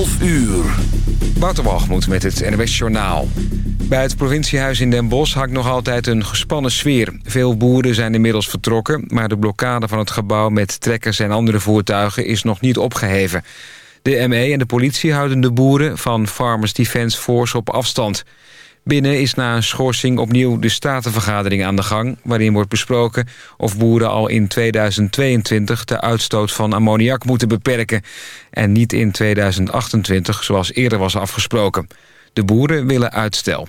11 uur. Waterwalgemoed met het NWS Journaal. Bij het provinciehuis in Den Bosch hangt nog altijd een gespannen sfeer. Veel boeren zijn inmiddels vertrokken... maar de blokkade van het gebouw met trekkers en andere voertuigen is nog niet opgeheven. De ME en de politie houden de boeren van Farmers Defence Force op afstand... Binnen is na een schorsing opnieuw de Statenvergadering aan de gang... waarin wordt besproken of boeren al in 2022 de uitstoot van ammoniak moeten beperken... en niet in 2028 zoals eerder was afgesproken. De boeren willen uitstel.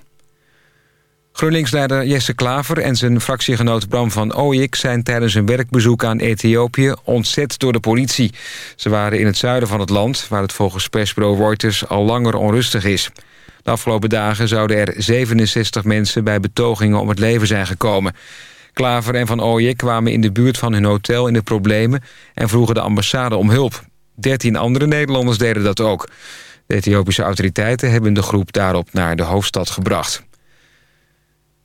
GroenLinks-leider Jesse Klaver en zijn fractiegenoot Bram van Ooyik... zijn tijdens een werkbezoek aan Ethiopië ontzet door de politie. Ze waren in het zuiden van het land... waar het volgens persbureau Reuters al langer onrustig is... De afgelopen dagen zouden er 67 mensen bij betogingen om het leven zijn gekomen. Klaver en Van Ooyek kwamen in de buurt van hun hotel in de problemen... en vroegen de ambassade om hulp. 13 andere Nederlanders deden dat ook. De Ethiopische autoriteiten hebben de groep daarop naar de hoofdstad gebracht.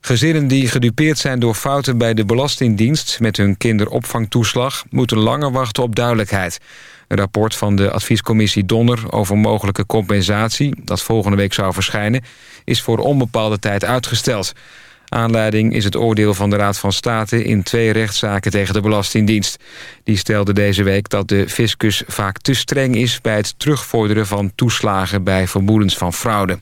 Gezinnen die gedupeerd zijn door fouten bij de Belastingdienst... met hun kinderopvangtoeslag moeten langer wachten op duidelijkheid. Een rapport van de adviescommissie Donner over mogelijke compensatie... dat volgende week zou verschijnen, is voor onbepaalde tijd uitgesteld. Aanleiding is het oordeel van de Raad van State... in twee rechtszaken tegen de Belastingdienst. Die stelde deze week dat de fiscus vaak te streng is... bij het terugvorderen van toeslagen bij vermoedens van fraude.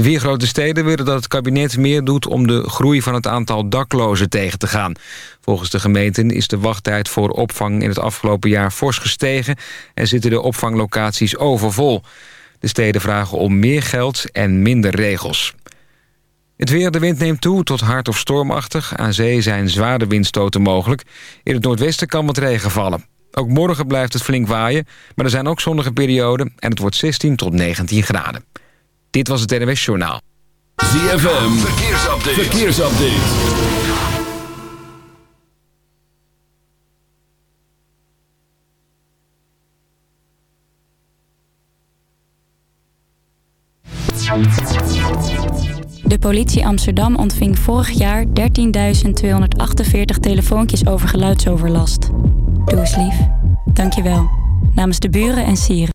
De vier grote steden willen dat het kabinet meer doet om de groei van het aantal daklozen tegen te gaan. Volgens de gemeenten is de wachttijd voor opvang in het afgelopen jaar fors gestegen en zitten de opvanglocaties overvol. De steden vragen om meer geld en minder regels. Het weer, de wind neemt toe tot hard of stormachtig. Aan zee zijn zware windstoten mogelijk. In het noordwesten kan wat regen vallen. Ook morgen blijft het flink waaien, maar er zijn ook zonnige perioden... en het wordt 16 tot 19 graden. Dit was het NWS Journaal. ZFM, verkeersupdate. verkeersupdate. De politie Amsterdam ontving vorig jaar 13.248 telefoontjes over geluidsoverlast. Doe eens lief. Dank je wel. Namens de buren en sieren.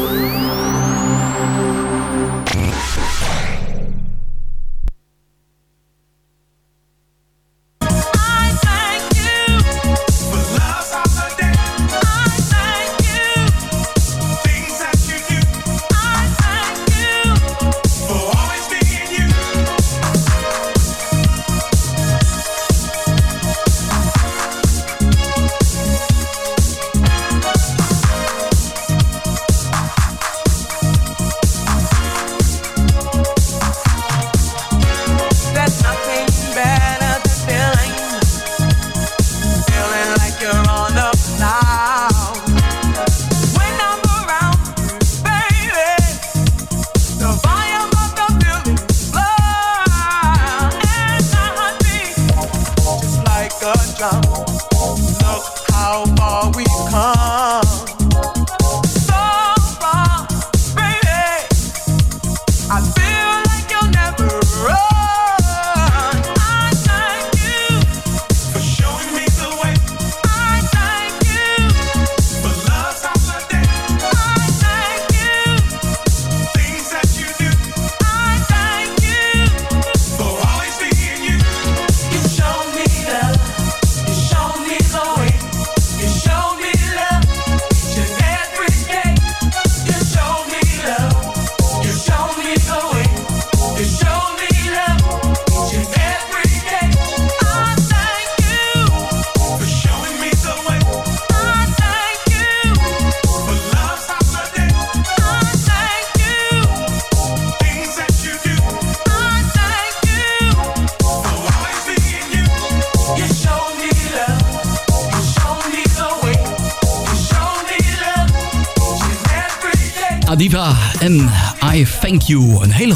heart.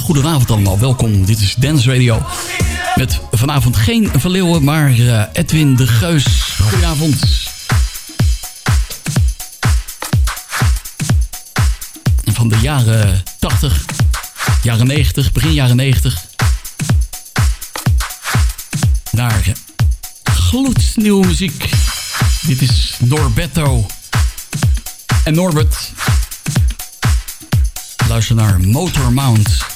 You. Een hele goede avond allemaal. Welkom. Dit is Dance Radio. Met vanavond geen Verleeuwen, maar uh, Edwin de Geus. Goedenavond. Van de jaren 80, jaren 90, begin jaren 90. naar gloednieuwe muziek. Dit is Norbetto en Norbert. Luister naar Motor Mount.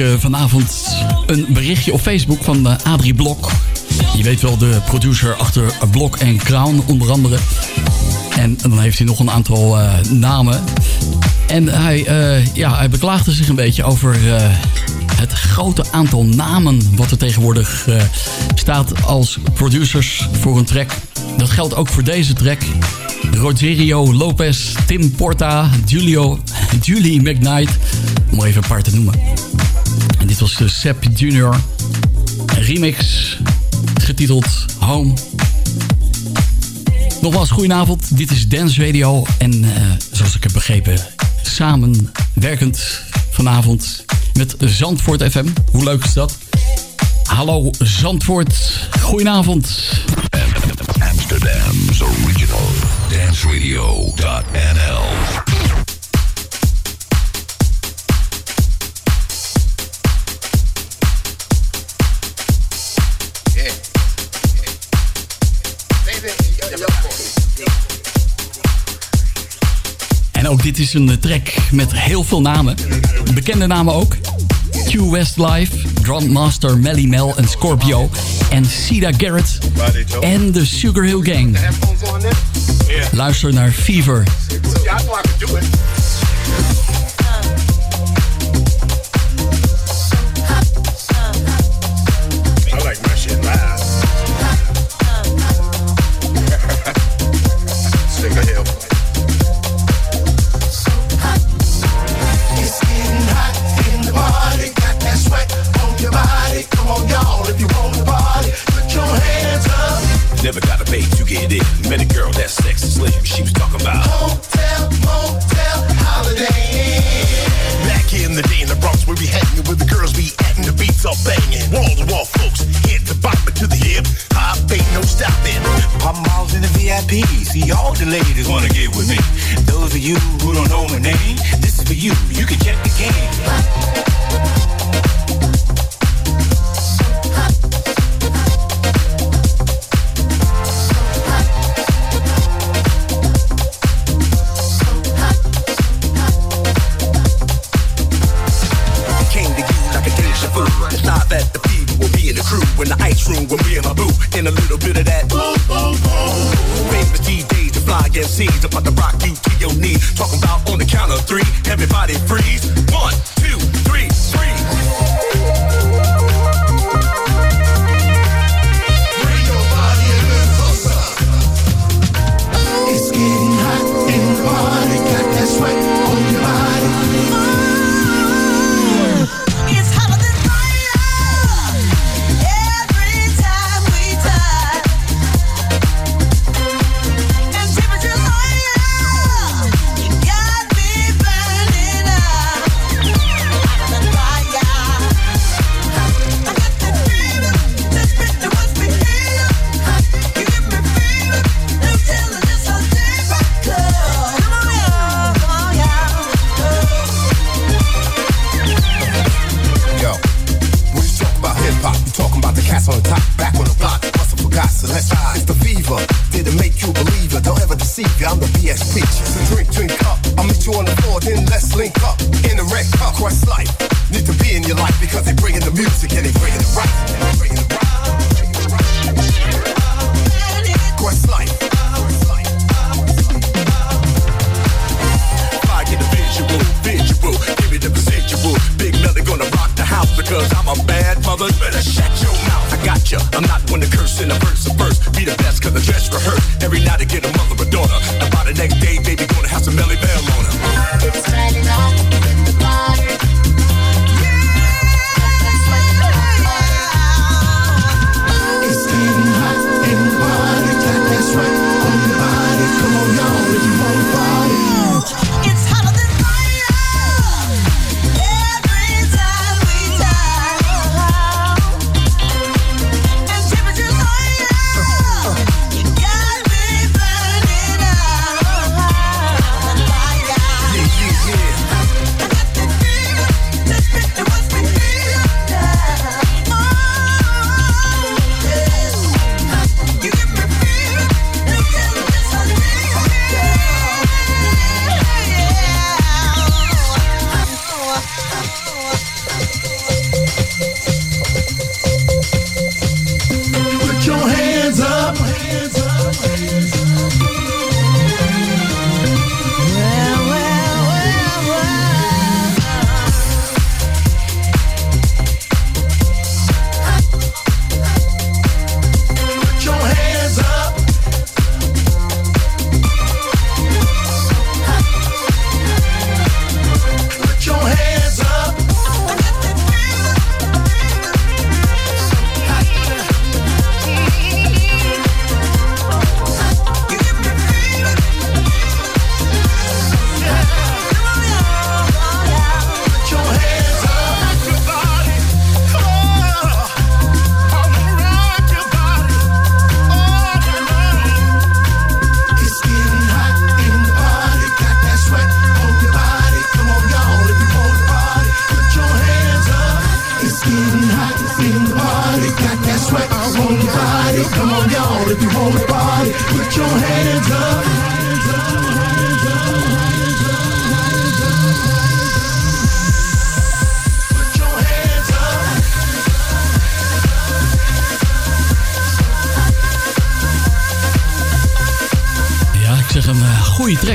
Uh, vanavond een berichtje op Facebook van uh, Adrie Blok. Je weet wel, de producer achter Blok en Crown onder andere. En dan heeft hij nog een aantal uh, namen. En hij, ja, hij beklaagde zich een beetje over het grote aantal namen... wat er tegenwoordig staat als producers voor een track. Dat geldt ook voor deze track. Rogerio Lopez, Tim Porta, Julio, Julie McKnight. Om even een paar te noemen. En dit was de Sepp Junior remix, getiteld Home. Nogmaals, goedenavond. Dit is Dance Radio. En uh, zoals ik heb begrepen, samenwerkend vanavond met Zandvoort FM. Hoe leuk is dat? Hallo Zandvoort, goedenavond. Amsterdam's original danceradio.nl ook dit is een track met heel veel namen. Bekende namen ook. Q Westlife, Grandmaster Melly Mel en Scorpio. En Sida Garrett en de Sugar Hill Gang. Luister naar Fever.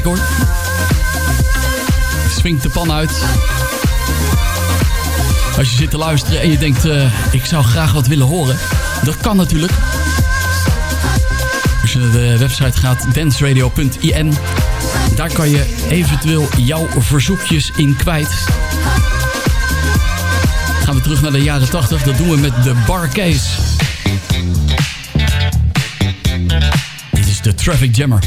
Track hoor. Swingt de pan uit. Als je zit te luisteren en je denkt, uh, ik zou graag wat willen horen. Dat kan natuurlijk. Als je naar de website gaat, danceradio.in. Daar kan je eventueel jouw verzoekjes in kwijt. Gaan we terug naar de jaren 80. Dat doen we met de Barcase. Dit is de Traffic Jammer.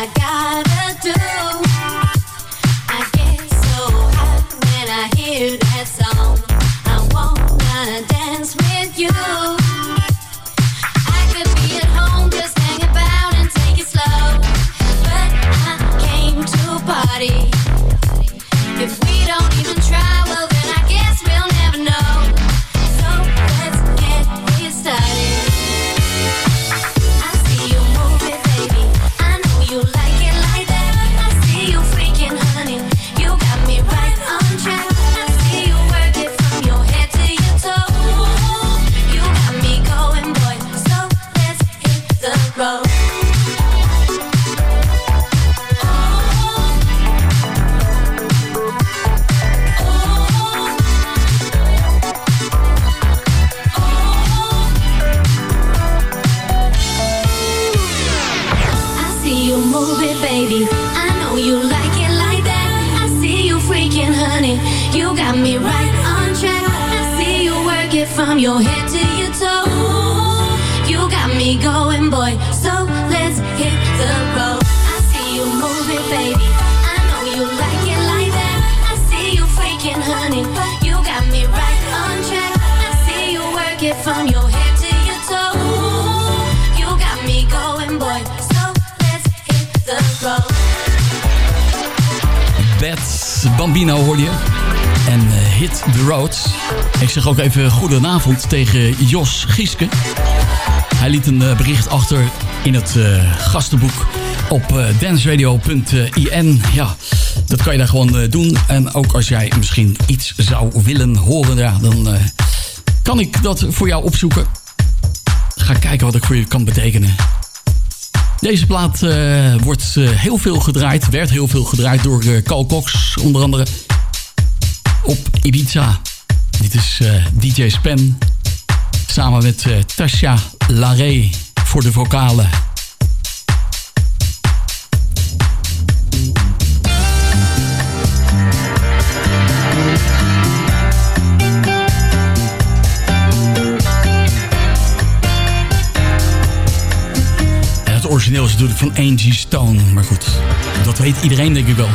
I got ook even goedenavond tegen Jos Gieske. Hij liet een eh, bericht achter in het eh, gastenboek op eh, uh, dansradio.in. Ja, dat kan je daar gewoon doen. En ook als jij misschien iets zou willen horen, ja, dan kan ik dat voor jou opzoeken. Ga kijken wat ik voor je kan betekenen. Deze plaat wordt heel veel gedraaid, werd heel veel gedraaid door Carl Cox onder andere op Ibiza. Dit is eh, DJ Spen samen met eh, Tasha Laré voor de vocalen. En het origineel is natuurlijk van Angie Stone, maar goed, dat weet iedereen denk ik wel.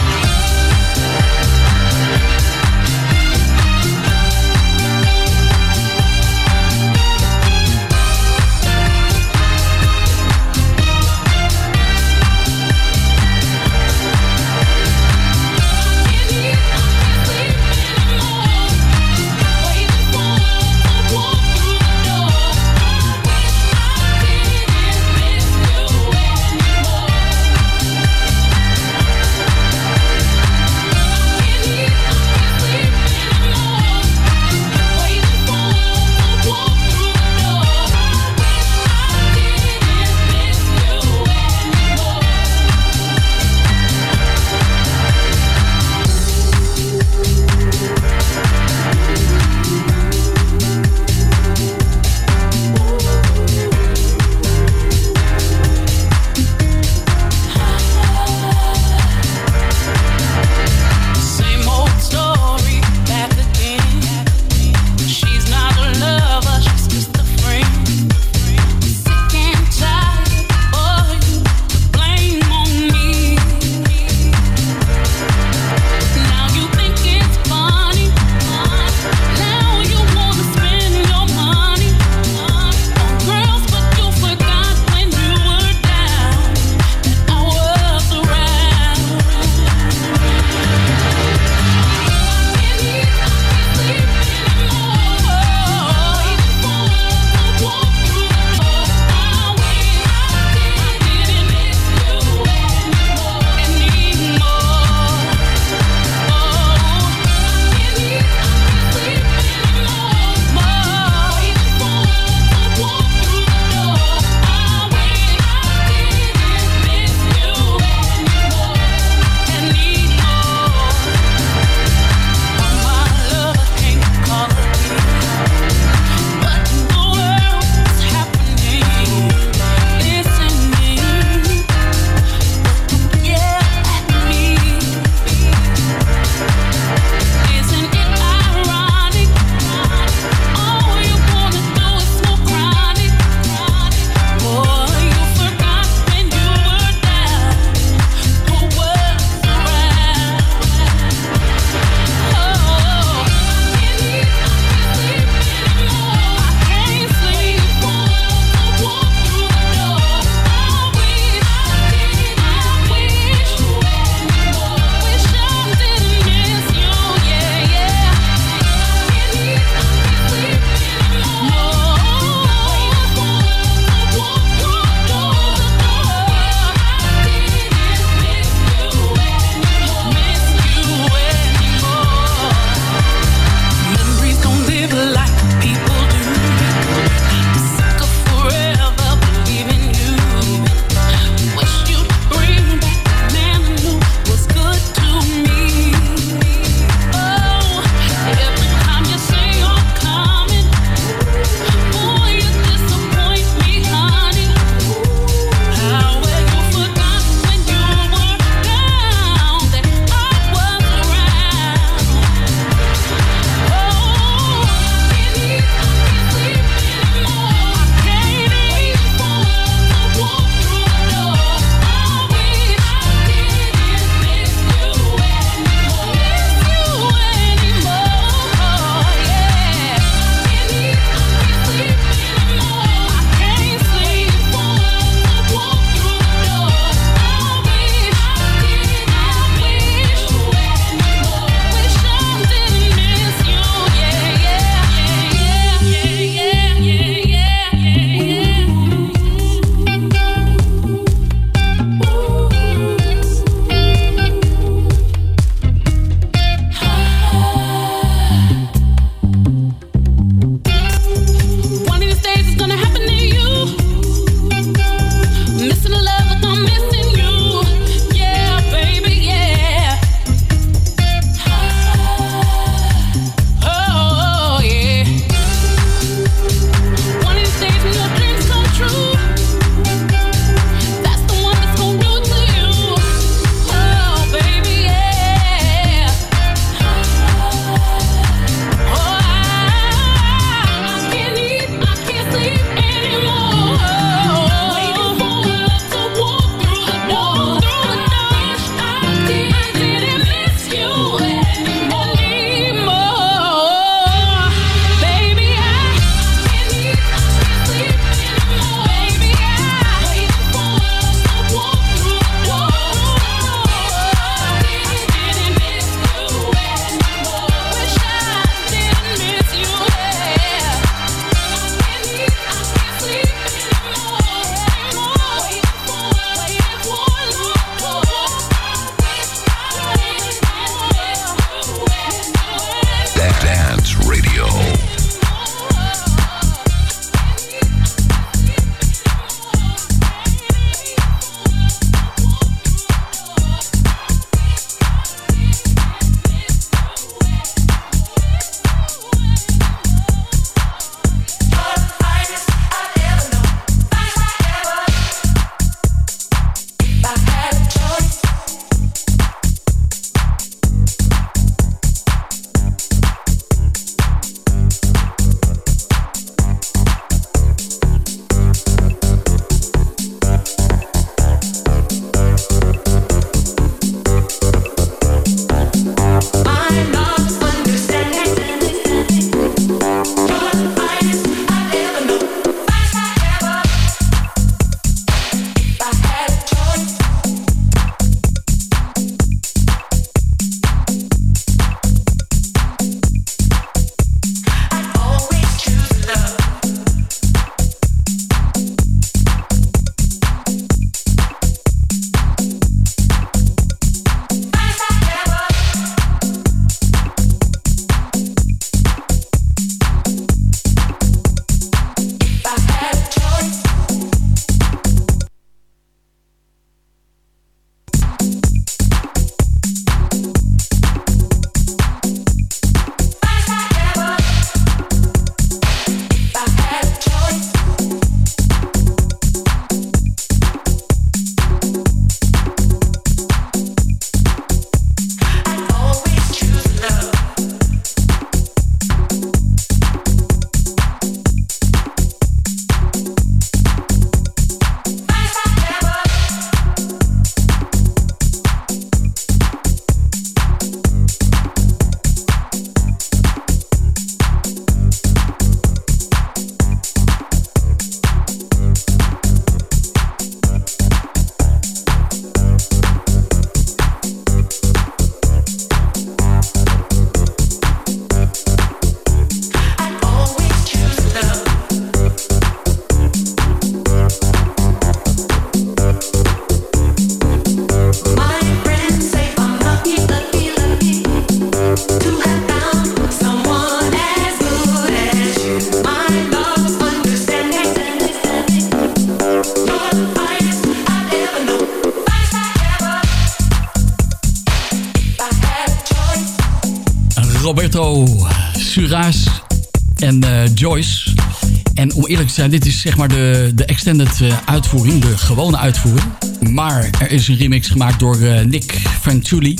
Zeg maar de, de extended eh, uitvoering, de gewone uitvoering. Maar er is een remix gemaakt door eh, Nick Fanciulli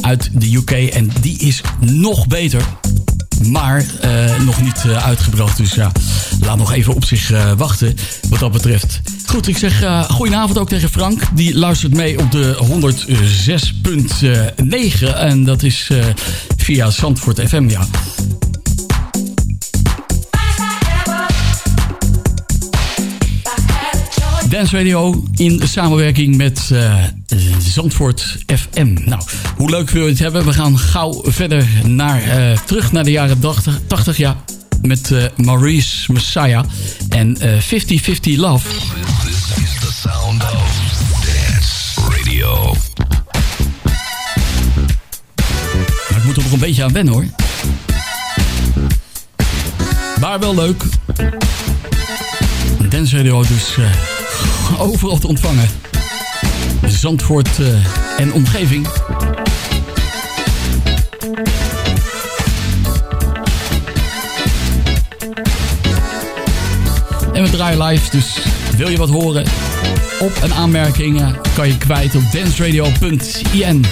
uit de UK. En die is nog beter. Maar eh, nog niet uitgebracht. Dus ja, laat nog even op zich wachten wat dat betreft. Goed, ik zeg uh, goedenavond ook tegen Frank. Die luistert mee op de 106.9. En dat is via Zandvoort FM, ja. Dance Radio in samenwerking met uh, Zandvoort FM. Nou, hoe leuk wil je het hebben? We gaan gauw verder naar, uh, terug naar de jaren 80, 80 ja. Met uh, Maurice Messiah en 50-50 Love. This is the sound of Dance Radio. Ik moet er nog een beetje aan wennen hoor. Maar wel leuk. Dance Radio dus overal te ontvangen. Zandvoort uh, en omgeving. En we draaien live, dus wil je wat horen? Op- en aanmerkingen kan je kwijt op danceradio.in.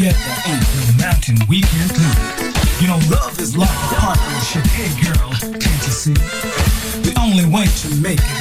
together the mountain we can climb. You know, love is like a partnership. Hey, girl, can't you see? The only way to make it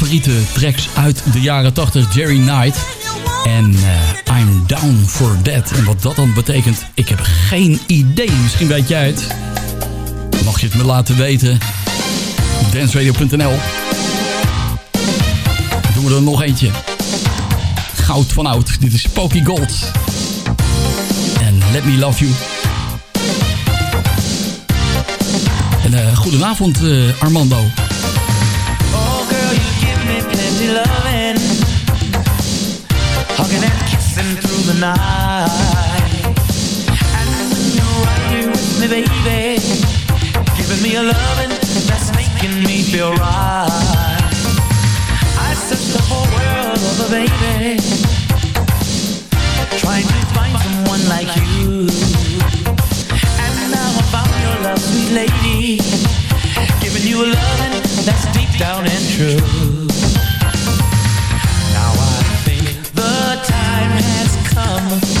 favoriete tracks uit de jaren 80, Jerry Knight. En eh, I'm Down for That. En wat dat dan betekent, ik heb geen idee. Misschien weet jij het. Mag je het me laten weten? Dansradio.nl Doen we er nog eentje. Goud van oud. Dit is Pokey Gold. En Let Me Love You. En eh, goedenavond eh, Armando. you loving. Hugging and kissing through the night. And when you're right here with me, baby Giving me a loving that's making me feel right. I searched the whole world over, baby Trying to find someone like you. And now I found your love, sweet lady Giving you a loving that's deep down and true. Vamos.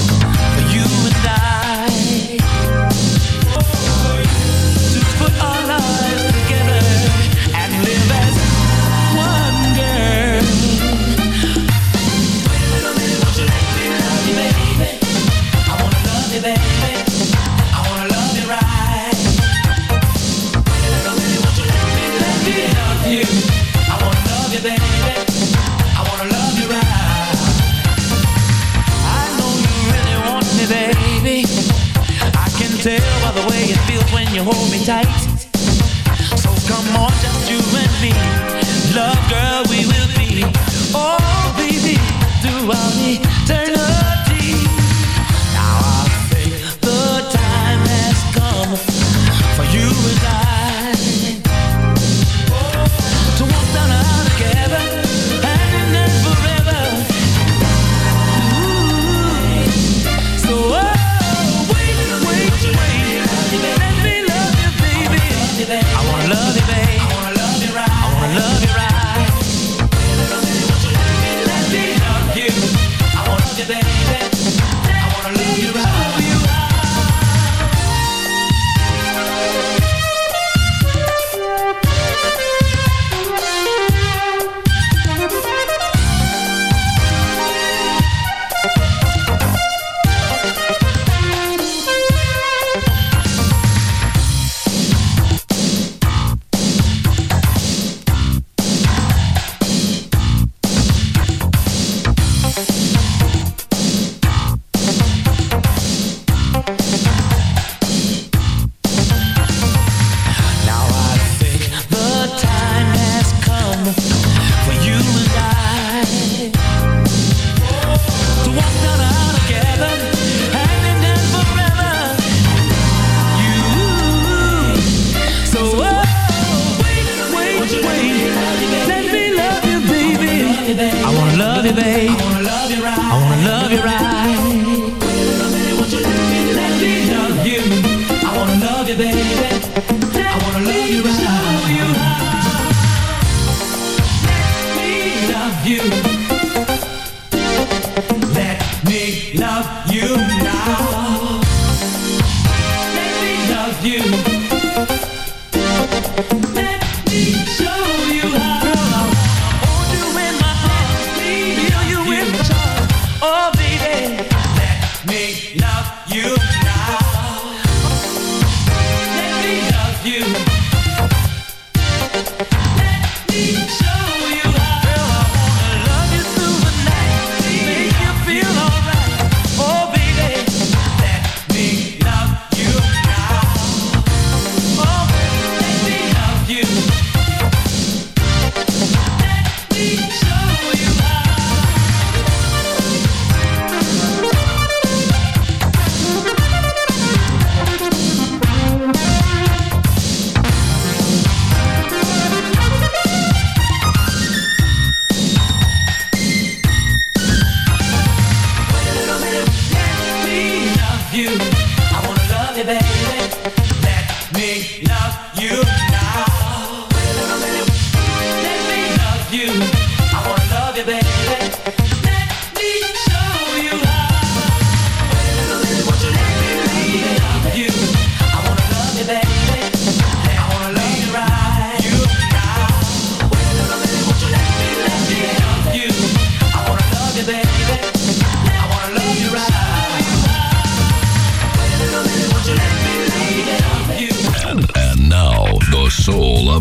when you hold me tight.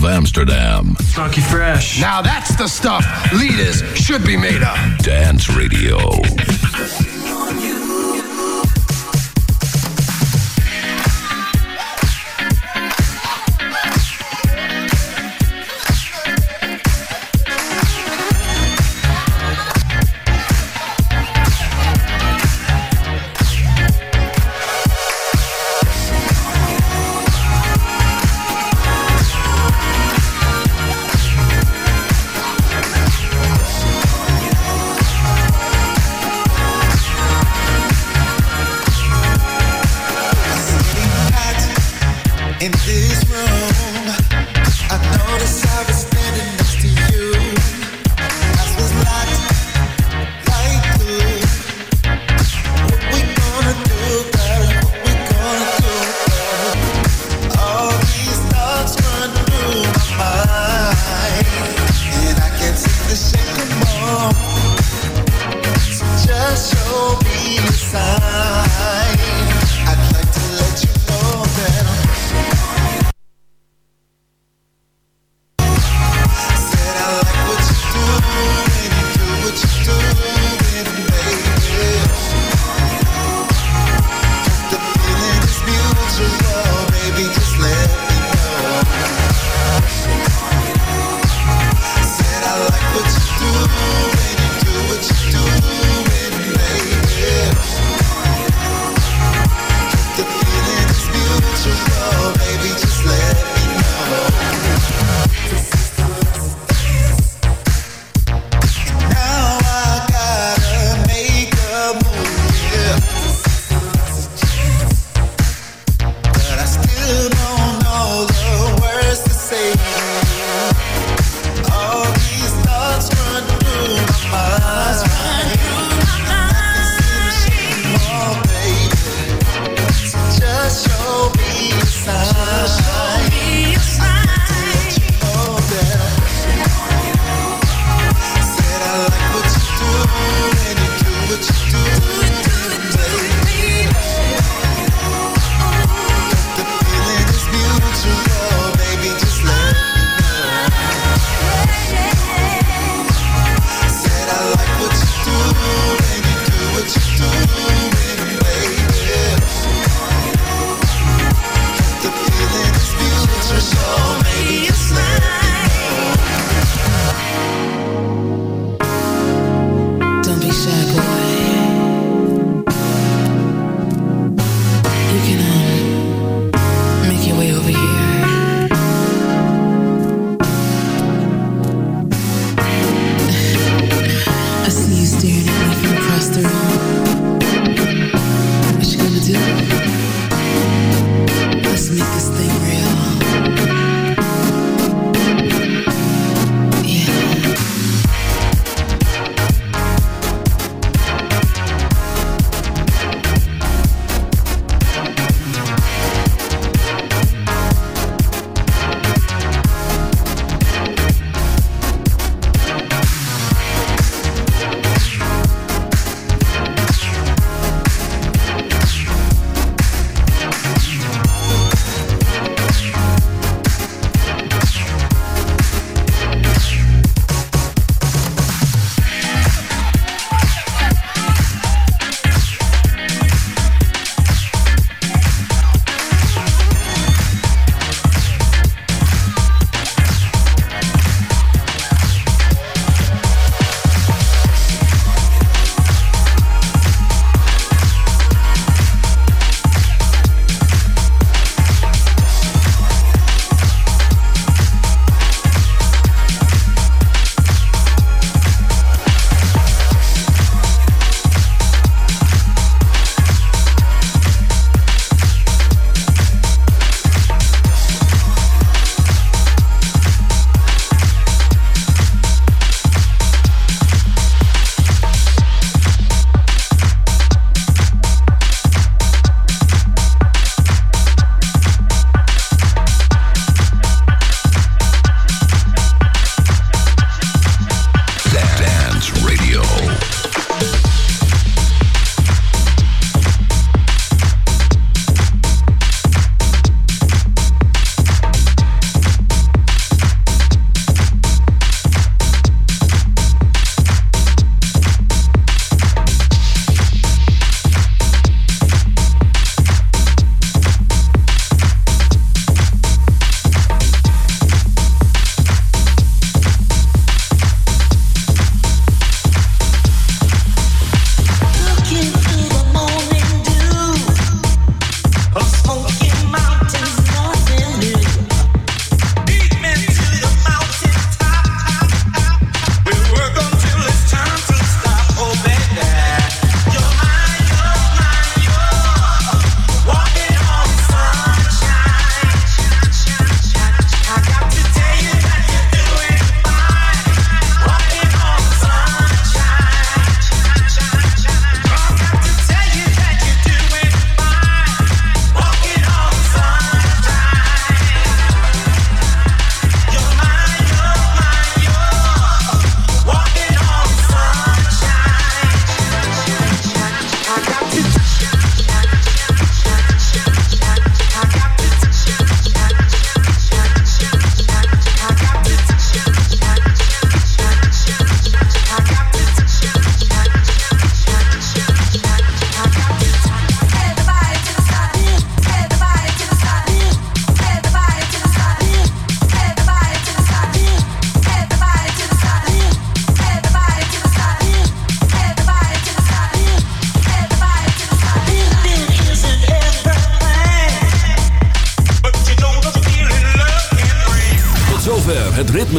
Amsterdam. Funky fresh. Now that's the stuff leaders should be made of. Dance Radio.